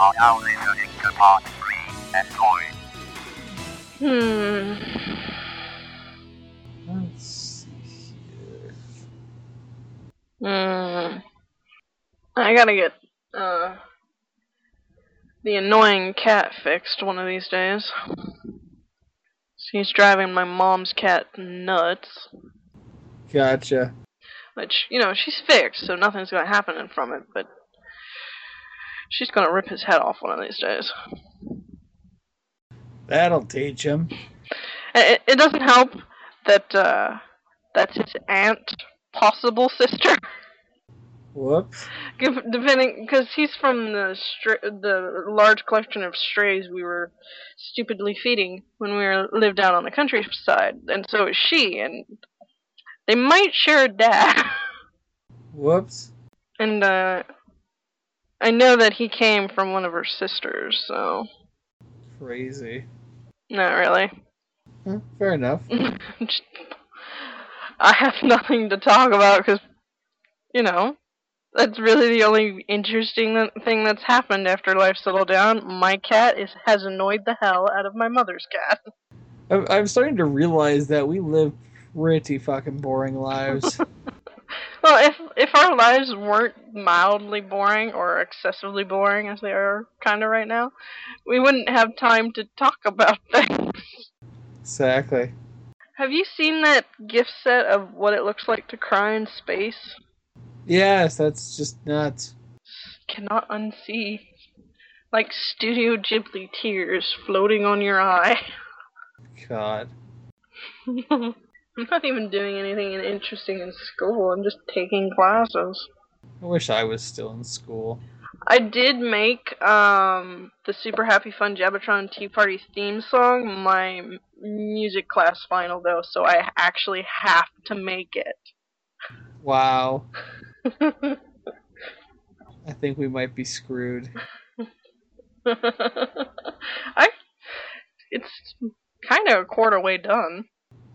are now listening to part 3. Enjoy. Hmm. Let's see here. Hmm. I gotta get uh the annoying cat fixed one of these days. He's driving my mom's cat nuts. Gotcha. Which, you know, she's fixed, so nothing's gonna happen from it, but she's gonna rip his head off one of these days. That'll teach him. It, it doesn't help that uh, that's his aunt, possible sister. Whoops. Depending, because he's from the the large collection of strays we were stupidly feeding when we were lived out on the countryside, and so is she, and they might share a dad. Whoops. and uh, I know that he came from one of her sisters, so Crazy. not really. Huh, fair enough. I have nothing to talk about because, you know, that's really the only interesting thing that's happened after life settled down. My cat is has annoyed the hell out of my mother's cat. I'm, I'm starting to realize that we live pretty fucking boring lives. Well, if if our lives weren't mildly boring or excessively boring as they are kind of right now, we wouldn't have time to talk about things. exactly. Have you seen that gift set of what it looks like to cry in space? Yes, that's just nuts. cannot unsee. Like Studio Ghibli tears floating on your eye. God. I'm not even doing anything interesting in school. I'm just taking classes. I wish I was still in school. I did make um the Super Happy Fun Jabbertron Tea Party theme song my music class final though, so I actually have to make it. Wow. I think we might be screwed. I it's kind of a quarter way done.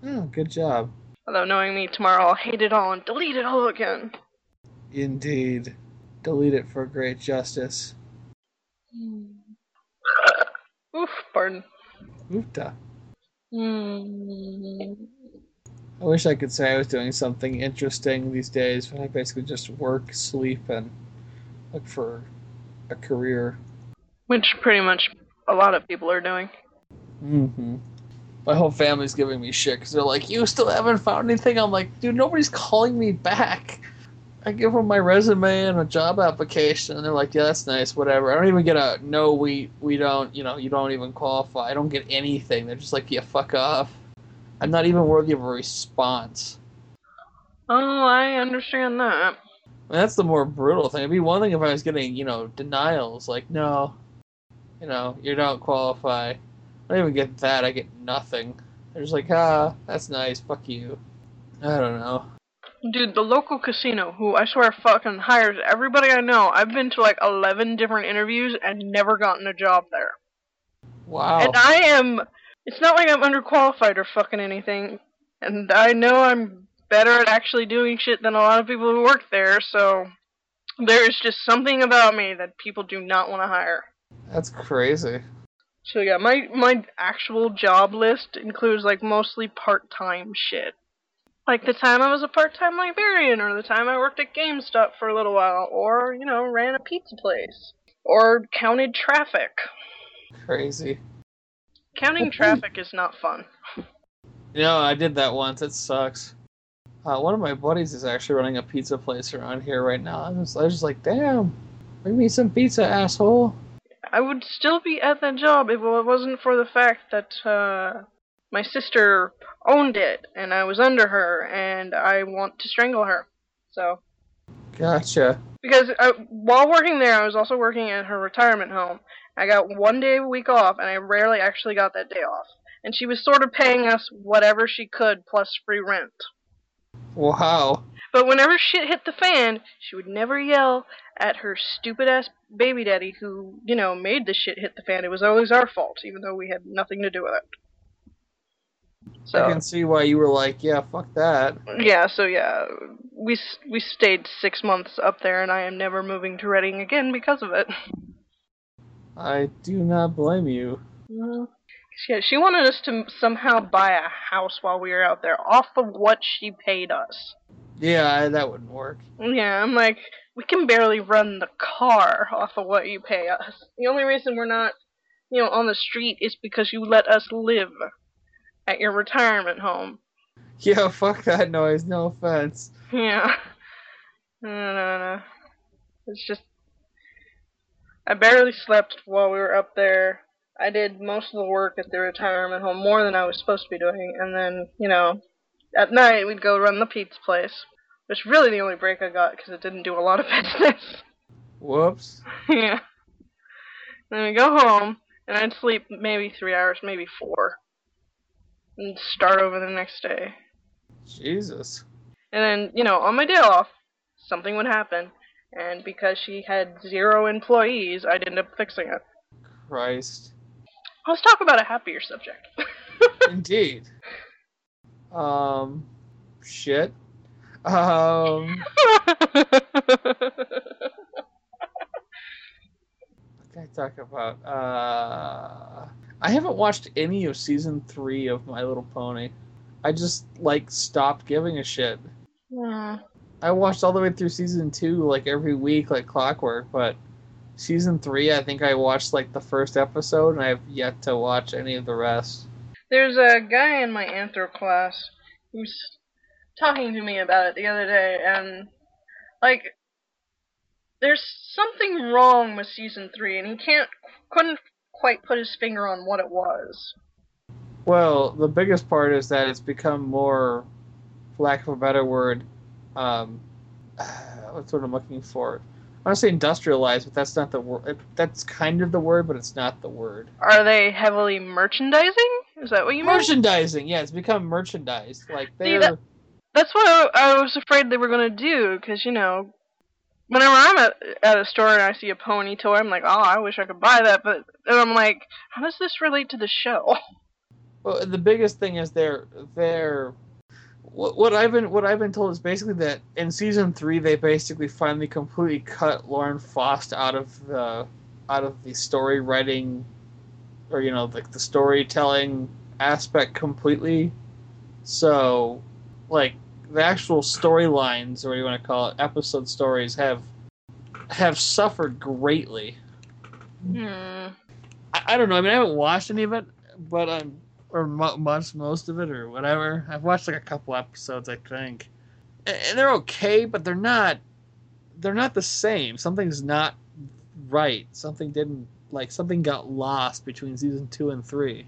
Oh, good job. Although knowing me tomorrow I'll hate it all and delete it all again. Indeed. Delete it for great justice. Oof, pardon. Oofta. Hmm. I wish I could say I was doing something interesting these days, but I basically just work, sleep, and look for a career. Which pretty much a lot of people are doing. Mm-hmm. My whole family's giving me shit because they're like, "You still haven't found anything?" I'm like, "Dude, nobody's calling me back." I give them my resume and a job application, and they're like, "Yeah, that's nice, whatever." I don't even get a no. We we don't, you know, you don't even qualify. I don't get anything. They're just like, "Yeah, fuck off." I'm not even worthy of a response. Oh, I understand that. And that's the more brutal thing. It'd be one thing if I was getting, you know, denials like, "No, you know, you don't qualify." I don't even get that. I get nothing. They're just like, "Ah, that's nice. Fuck you." I don't know. Dude, the local casino, who I swear fucking hires everybody I know, I've been to like 11 different interviews and never gotten a job there. Wow. And I am. It's not like I'm underqualified or fucking anything. And I know I'm better at actually doing shit than a lot of people who work there, so. There's just something about me that people do not want to hire. That's crazy. So yeah, my my actual job list includes like mostly part-time shit. Like the time I was a part-time librarian, or the time I worked at GameStop for a little while, or you know ran a pizza place, or counted traffic. Crazy. Counting traffic is not fun. You know, I did that once. It sucks. Uh, one of my buddies is actually running a pizza place around here right now. I was, I was just like, damn, bring me some pizza, asshole. I would still be at that job if it wasn't for the fact that uh, my sister owned it and I was under her and I want to strangle her. So Gotcha. because uh, while working there, I was also working at her retirement home. I got one day a week off, and I rarely actually got that day off. And she was sort of paying us whatever she could plus free rent. Wow. But whenever shit hit the fan, she would never yell at her stupid ass baby daddy who, you know, made the shit hit the fan. It was always our fault, even though we had nothing to do with it. So I can see why you were like, yeah, fuck that. yeah, so yeah, we we stayed six months up there, and I am never moving to Redding again because of it. I do not blame you. Mhm. Yeah, she wanted us to somehow buy a house while we were out there off of what she paid us. Yeah, that wouldn't work. Yeah, I'm like, we can barely run the car off of what you pay us. The only reason we're not, you know, on the street is because you let us live at your retirement home. Yeah, fuck that noise. No offense. Yeah. No, no, no. It's just. I barely slept while we were up there. I did most of the work at the retirement home, more than I was supposed to be doing. And then, you know, at night we'd go run the pizza place. Which really the only break I got because it didn't do a lot of business. Whoops. yeah. Then we go home, and I'd sleep maybe three hours, maybe four. And start over the next day. Jesus. And then, you know, on my day off, something would happen. And because she had zero employees, I'd end up fixing it. Christ. Let's talk about a happier subject. Indeed. Um, shit. Um, what can I talk about? Uh, I haven't watched any of season three of My Little Pony. I just like stopped giving a shit. Hmm. I watched all the way through season two like every week, like clockwork. But season three, I think I watched like the first episode, and I have yet to watch any of the rest. There's a guy in my anthro class who's talking to me about it the other day, and like, there's something wrong with season three, and he can't couldn't quite put his finger on what it was. Well, the biggest part is that it's become more, for lack of a better word, um, what's what I'm looking for? I want to say industrialized, but that's not the word. That's kind of the word, but it's not the word. Are they heavily merchandising? Is that what you mean? Merchandising, yeah, it's become merchandised. Like they're that- That's what I, I was afraid they were gonna do, because you know, whenever I'm at, at a store and I see a pony toy, I'm like, oh, I wish I could buy that, but then I'm like, how does this relate to the show? Well, the biggest thing is they're they're what, what I've been what I've been told is basically that in season three they basically finally completely cut Lauren Faust out of the out of the story writing or you know like the storytelling aspect completely. So like the actual storylines or what you want to call it episode stories have have suffered greatly. Hmm. I, I don't know. I mean, I haven't watched any of it, but I'm or mo- watched most of it or whatever. I've watched like a couple episodes, I think, and they're okay, but they're not. They're not the same. Something's not right. Something didn't like. Something got lost between season two and three.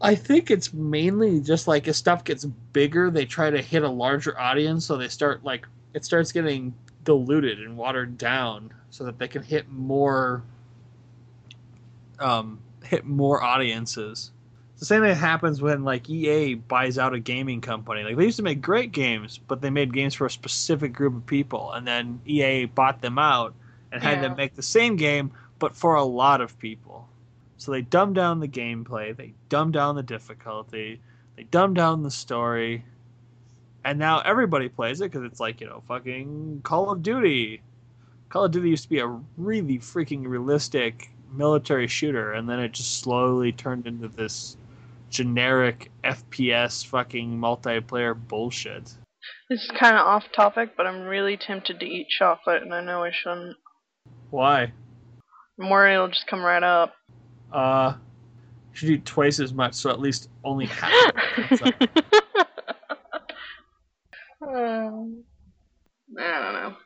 I think it's mainly just like as stuff gets bigger, they try to hit a larger audience, so they start like it starts getting diluted and watered down, so that they can hit more um, hit more audiences. It's the same thing that happens when like EA buys out a gaming company. Like they used to make great games, but they made games for a specific group of people, and then EA bought them out and had Yeah. them make the same game, but for a lot of people. So they dumbed down the gameplay, they dumbed down the difficulty, they dumbed down the story, and now everybody plays it because it's like you know fucking Call of Duty. Call of Duty used to be a really freaking realistic military shooter, and then it just slowly turned into this generic FPS fucking multiplayer bullshit. This is kind of off topic, but I'm really tempted to eat chocolate, and I know I shouldn't. Why? I'm worried it'll just come right up. Uh, you should eat twice as much, so at least only half. of it. um, I don't know.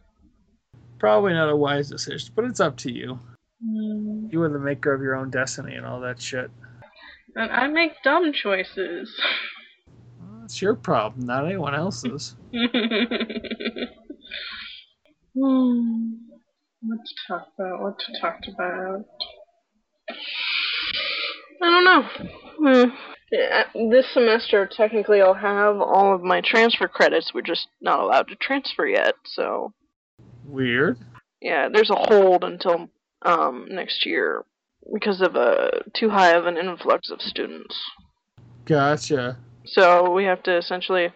Probably not a wise decision, but it's up to you. Mm. You are the maker of your own destiny and all that shit. And I make dumb choices. Well, It's your problem, not anyone else's. Hmm. What to talk about? What to talk about? I don't know. Hmm. Yeah, this semester, technically, I'll have all of my transfer credits. We're just not allowed to transfer yet, so Weird. yeah, there's a hold until um next year because of a too high of an influx of students. Gotcha. So we have to essentially.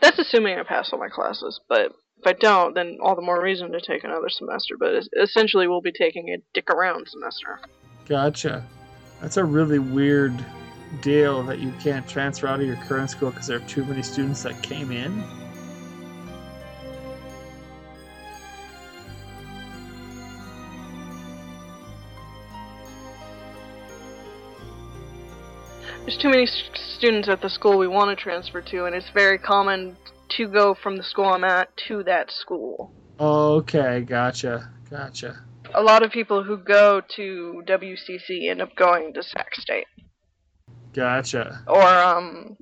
That's assuming I pass all my classes, but if I don't, then all the more reason to take another semester. But essentially, we'll be taking a dick around semester. Gotcha. That's a really weird deal that you can't transfer out of your current school because there are too many students that came in. There's too many s- students at the school we want to transfer to, and it's very common to go from the school I'm at to that school. Okay, gotcha, gotcha. A lot of people who go to WCC end up going to Sac State, Gotcha. or um,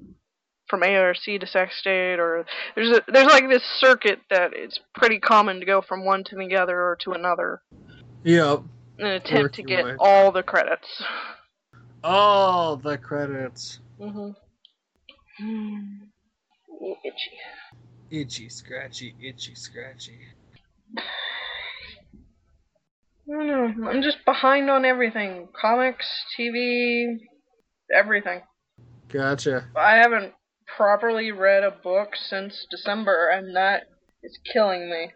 from ARC to Sac State, or there's a, there's like this circuit that it's pretty common to go from one to the other or to another Yep. in an attempt Work to get way. all the credits. All the credits. Mhm. Itchy. Itchy, scratchy, itchy, scratchy. I don't know. I'm just behind on everything. Comics, TV, everything. Gotcha. I haven't properly read a book since December, and that is killing me.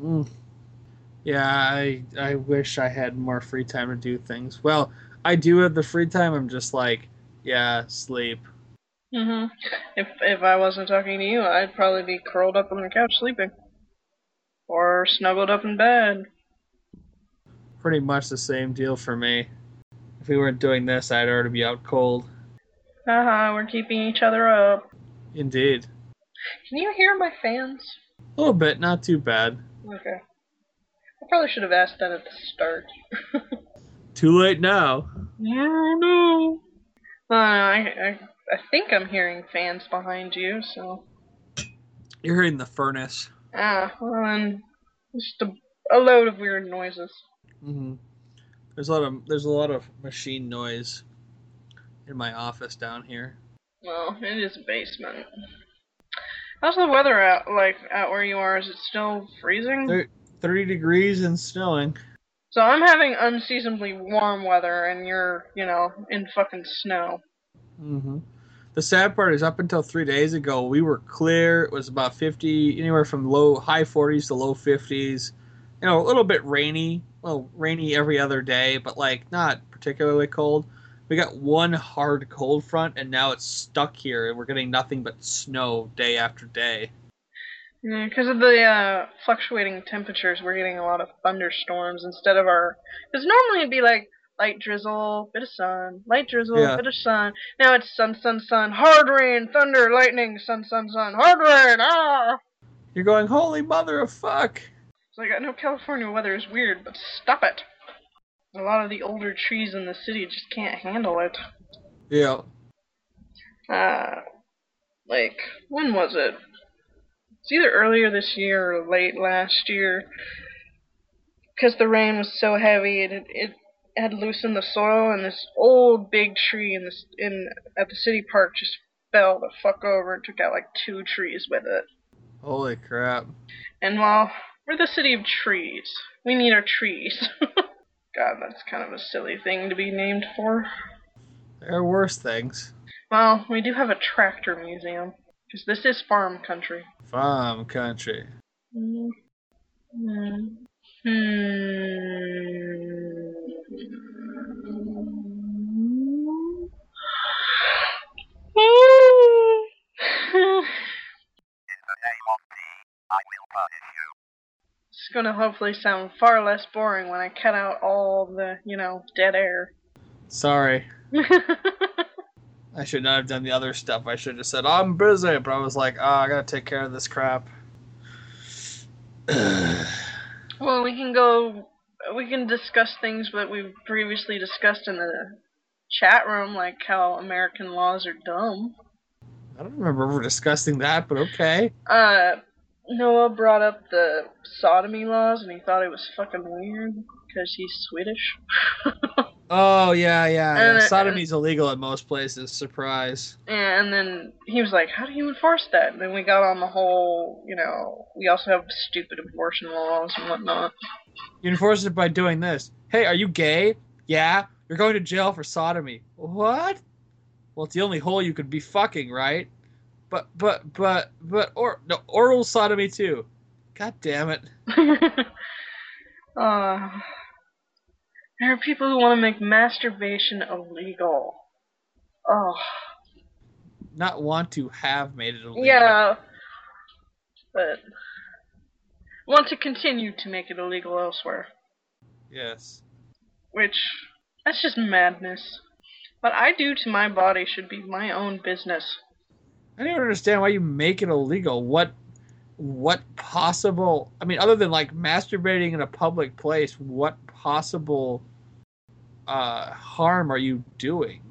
Mm. Yeah, I I wish I had more free time to do things. Well, I do have the free time. I'm just like, yeah, sleep. hmm If if I wasn't talking to you, I'd probably be curled up on the couch sleeping, or snuggled up in bed. Pretty much the same deal for me. If we weren't doing this, I'd already be out cold. Haha, we're keeping each other up. Indeed. Can you hear my fans? A little bit, not too bad. Okay. I probably should have asked that at the start. Too late now. No, no. Uh, I, I, I think I'm hearing fans behind you, so. You're hearing the furnace. Ah, well then, just a, a load of weird noises. Mm-hmm. There's a lot of there's a lot of machine noise in my office down here. Well, it is a basement. How's the weather out, like, out where you are? Is it still freezing? Thirty degrees and snowing. So I'm having unseasonably warm weather, and you're, you know, in fucking snow. hmm The sad part is, up until three days ago, we were clear. It was about fifty, anywhere from low high forties to low fifties. You know, a little bit rainy. Well, rainy every other day, but like not particularly cold. We got one hard cold front, and now it's stuck here, and we're getting nothing but snow day after day. Because of the uh, fluctuating temperatures, we're getting a lot of thunderstorms instead of our. Because normally it'd be like light drizzle, bit of sun, light drizzle, Yeah. bit of sun. Now it's sun, sun, sun, hard rain, thunder, lightning, sun, sun, sun, hard rain. Ah! You're going, holy mother of fuck! It's like I know California weather is weird, but stop it. A lot of the older trees in the city just can't handle it. Yeah. Uh, like when was it? It's either earlier this year or late last year. Because the rain was so heavy, it it had loosened the soil, and this old big tree in this in at the city park just fell the fuck over and took out like two trees with it. Holy crap. And while we're the city of trees, we need our trees. God, that's kind of a silly thing to be named for. There are worse things. Well, we do have a tractor museum, because this is farm country. Farm country. Hmm. Hmm. Hmm. In the name of P, I will punish you. It's gonna hopefully sound far less boring when I cut out all the, you know, dead air. Sorry. I should not have done the other stuff. I should have just said, I'm busy, but I was like, oh, I gotta take care of this crap. well, we can go. We can discuss things that we've previously discussed in the chat room, like how American laws are dumb. I don't remember ever discussing that, but okay. Uh, Noah brought up the sodomy laws, and he thought it was fucking weird because he's Swedish. Oh, yeah, yeah, yeah. it- Sodomy's illegal at most places. Surprise. and then he was like, "How do you enforce that?" And then we got on the whole, you know, we also have stupid abortion laws and whatnot. You enforce it by doing this. Hey, are you gay? Yeah. You're going to jail for sodomy. What? Well, it's the only hole you could be fucking, right? But, but, but, but, or no, oral sodomy too. God damn it. uh, There are people who want to make masturbation illegal. Oh, Not want to have made it illegal. yeah. But want to continue to make it illegal elsewhere. Yes. Which, that's just madness. What I do to my body should be my own business. I don't understand why you make it illegal. What what possible I mean other than like masturbating in a public place, what possible uh harm are you doing?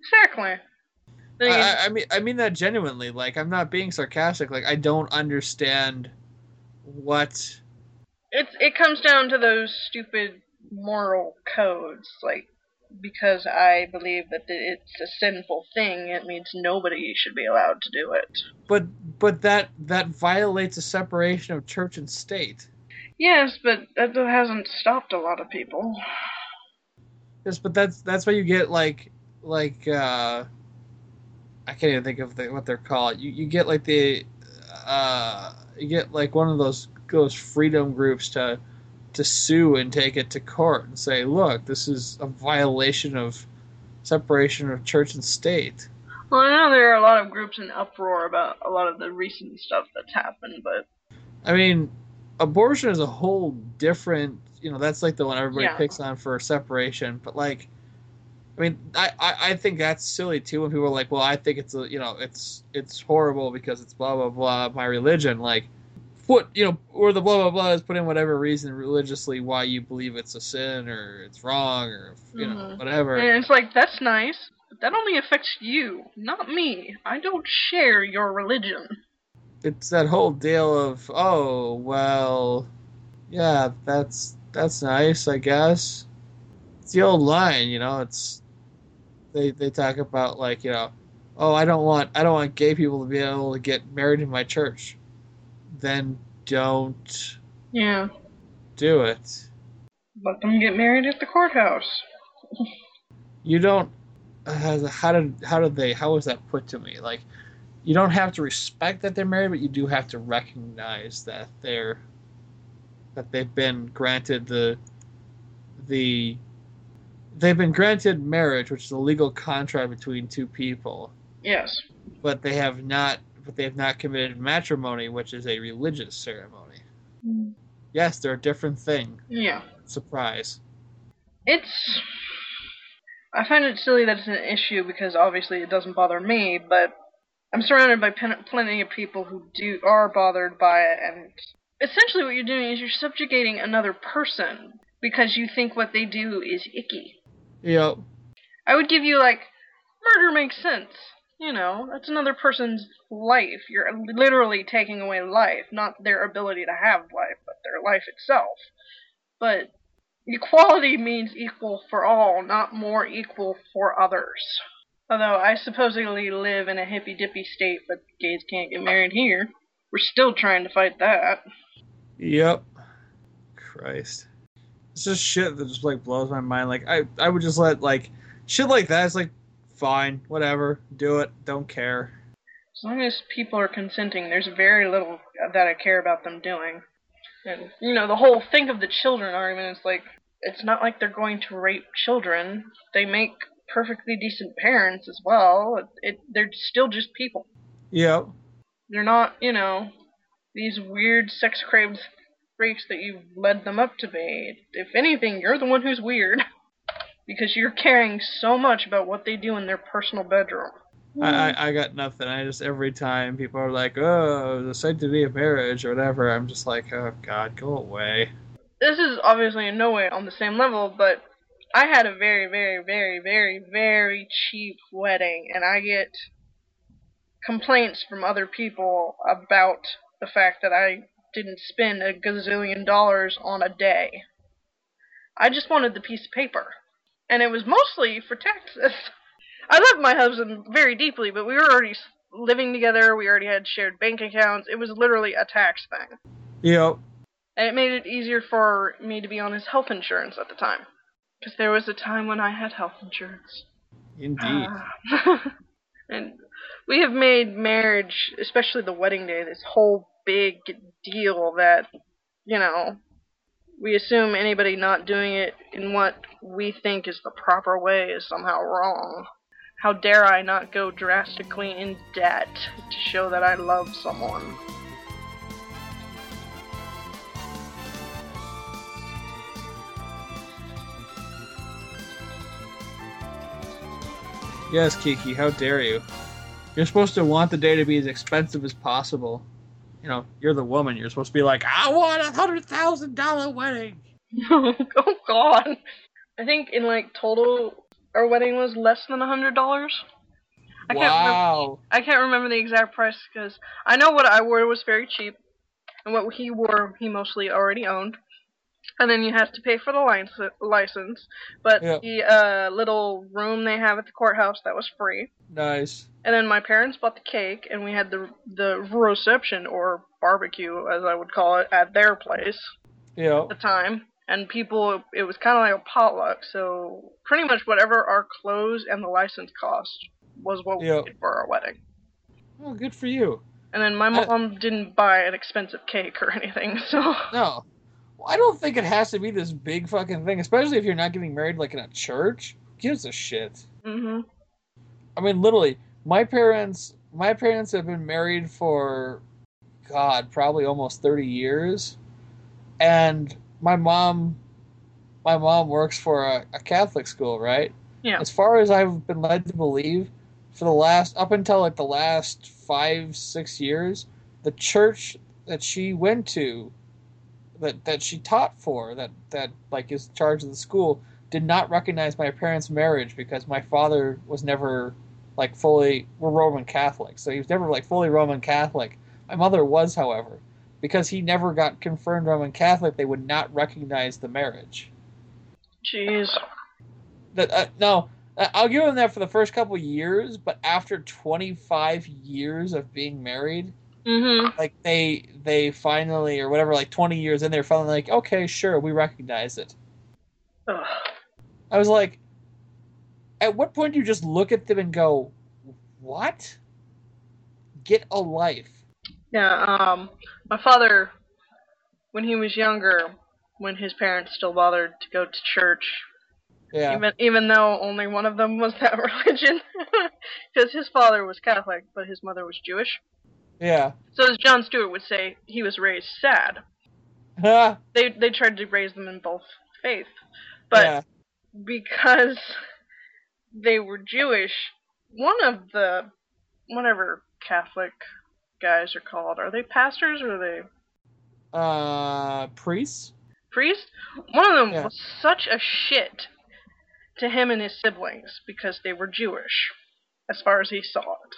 Exactly. I, again, I- I mean I mean that genuinely. Like I'm not being sarcastic. Like I don't understand what it's it comes down to those stupid moral codes like because i believe that it's a sinful thing it means nobody should be allowed to do it but but that that violates the separation of church and state. yes but that hasn't stopped a lot of people Yes, but that's that's why you get like like uh I can't even think of the, what they're called. You you get like the uh you get like one of those those freedom groups to to sue and take it to court and say, look, this is a violation of separation of church and state. well i know there are a lot of groups in uproar about a lot of the recent stuff that's happened but I mean, abortion is a whole different. You know, that's like the one everybody Yeah. picks on for separation. But like, I mean, I, I I think that's silly too. When people are like, "Well, I think it's a you know it's it's horrible because it's blah blah blah my religion." Like, put you know, or the blah blah blah is put in whatever reason religiously why you believe it's a sin or it's wrong or you know Mhm. whatever. and it's like that's nice but that only affects you not me i don't share your religion it's that whole deal of oh well yeah that's that's nice i guess it's the old line you know it's they they talk about like you know oh i don't want i don't want gay people to be able to get married in my church then don't yeah. do it. Let them get married at the courthouse. You don't uh, how did how did they how was that put to me? Like you don't have to respect that they're married but you do have to recognize that they're that they've been granted the the they've been granted marriage which is a legal contract between two people. Yes. But they have not but they have not committed matrimony which is a religious ceremony hmm. yes they're a different thing yeah surprise It's. I find it silly that it's an issue because obviously it doesn't bother me, but I'm surrounded by pen- plenty of people who do are bothered by it, and essentially what you're doing is you're subjugating another person because you think what they do is icky. Yep. I would give you like murder makes sense. You know, that's another person's life. You're literally taking away life, not their ability to have life, but their life itself. But equality means equal for all, not more equal for others. Although I supposedly live in a hippy dippy state, but gays can't get married here. We're still trying to fight that. Yep. Christ. It's just shit that just like blows my mind. Like I, I would just let like shit like that. It's like fine, whatever, do it, don't care. As long as people are consenting, there's very little that I care about them doing. And you know, the whole think of the children argument is like it's not like they're going to rape children. They make perfectly decent parents as well. It, it they're still just people. Yep. They're not, you know, these weird sex crazed freaks that you've led them up to be. If anything, you're the one who's weird. because you're caring so much about what they do in their personal bedroom. I, I, hmm. I got nothing. I just every time people are like, "Oh, the sanctity of marriage" or whatever, I'm just like, "Oh God, go away." this is obviously in no way on the same level, but I had a very, very, very, very, very cheap wedding, and I get complaints from other people about the fact that I didn't spend a gazillion dollars on a day. I just wanted the piece of paper, and it was mostly for taxes. I love my husband very deeply, but we were already living together. We already had shared bank accounts. It was literally a tax thing. Yep. And it made it easier for me to be on his health insurance at the time. Because there was a time when I had health insurance. Indeed. Ah. and we have made marriage, especially the wedding day, this whole big deal that, you know, we assume anybody not doing it in what we think is the proper way is somehow wrong. How dare I not go drastically in debt to show that I love someone? Yes, Kiki, how dare you? You're supposed to want the day to be as expensive as possible. You know, you're the woman. You're supposed to be like, I want a hundred thousand dollar wedding. oh god. I think in like total our wedding was less than a hundred dollars. I can't remember Wow. I can't remember the exact price because I know what I wore was very cheap, and what he wore he mostly already owned. And then you have to pay for the lic- license, but Yeah. the uh, little room they have at the courthouse that was free. Nice. And then my parents bought the cake, and we had the the reception or barbecue, as I would call it, at their place Yeah. at the time. And people, it was kind of like a potluck, so pretty much whatever our clothes and the license cost was what Yeah. we did for our wedding. Well, good for you. And then my Uh, mom didn't buy an expensive cake or anything, so No. I don't think it has to be this big fucking thing, especially if you're not getting married like in a church. Who gives a shit? hmm I mean, literally, my parents, my parents have been married for, God, probably almost thirty years, and my mom, my mom works for a, a Catholic school, right? Yeah. As far as I've been led to believe, for the last up until like the last five six years, the church that she went to, that that she taught for, that that like is in charge of the school, did not recognize my parents' marriage because my father was never like fully we're Roman Catholic, so he was never like fully Roman Catholic. My mother was, however, because he never got confirmed Roman Catholic, they would not recognize the marriage. jeez. That uh, no, uh, I'll give him that for the first couple years, but after 25 years of being married, hmm like they they finally or whatever, like 20 years in, they're finally like, okay, sure, we recognize it. Ugh. I was like, at what point do you just look at them and go, what? Get a life. Yeah. Um, my father, when he was younger, when his parents still bothered to go to church, Yeah. even even though only one of them was that religion, because his father was Catholic, but his mother was Jewish. Yeah. So as Jon Stewart would say, he was raised sad. They they tried to raise them in both faiths, but yeah. because they were Jewish, one of the whatever Catholic guys are called, are they pastors or are they Uh, priests? priests? One of them Yeah. was such a shit to him and his siblings because they were Jewish, as far as he saw it.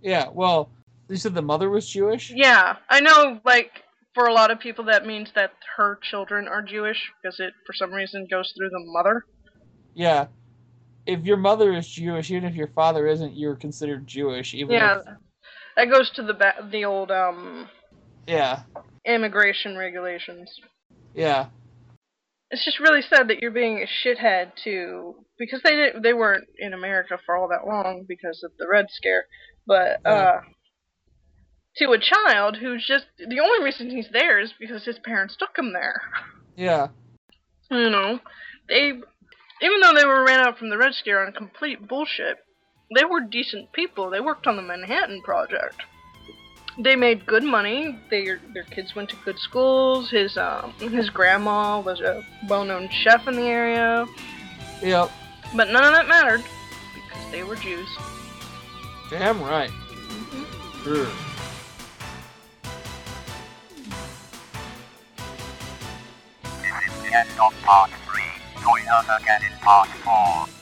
Yeah. Well, you said the mother was Jewish. Yeah, I know. Like for a lot of people, that means that her children are Jewish because it, for some reason, goes through the mother. Yeah. If your mother is Jewish, even if your father isn't, you're considered Jewish. Even Yeah, If, that goes to the ba- the old um yeah. immigration regulations. Yeah. It's just really sad that you're being a shithead to because they didn't, they weren't in America for all that long because of the Red Scare, but Yeah. uh, to a child who's just the only reason he's there is because his parents took him there. Yeah. You know, they even though they were ran out from the Red Scare on complete bullshit, they were decent people. They worked on the Manhattan Project. They made good money. Their their kids went to good schools. His um his grandma was a well-known chef in the area. Yep. But none of that mattered because they were Jews. Damn right. Sure. End of part 3. Join us again in part 4.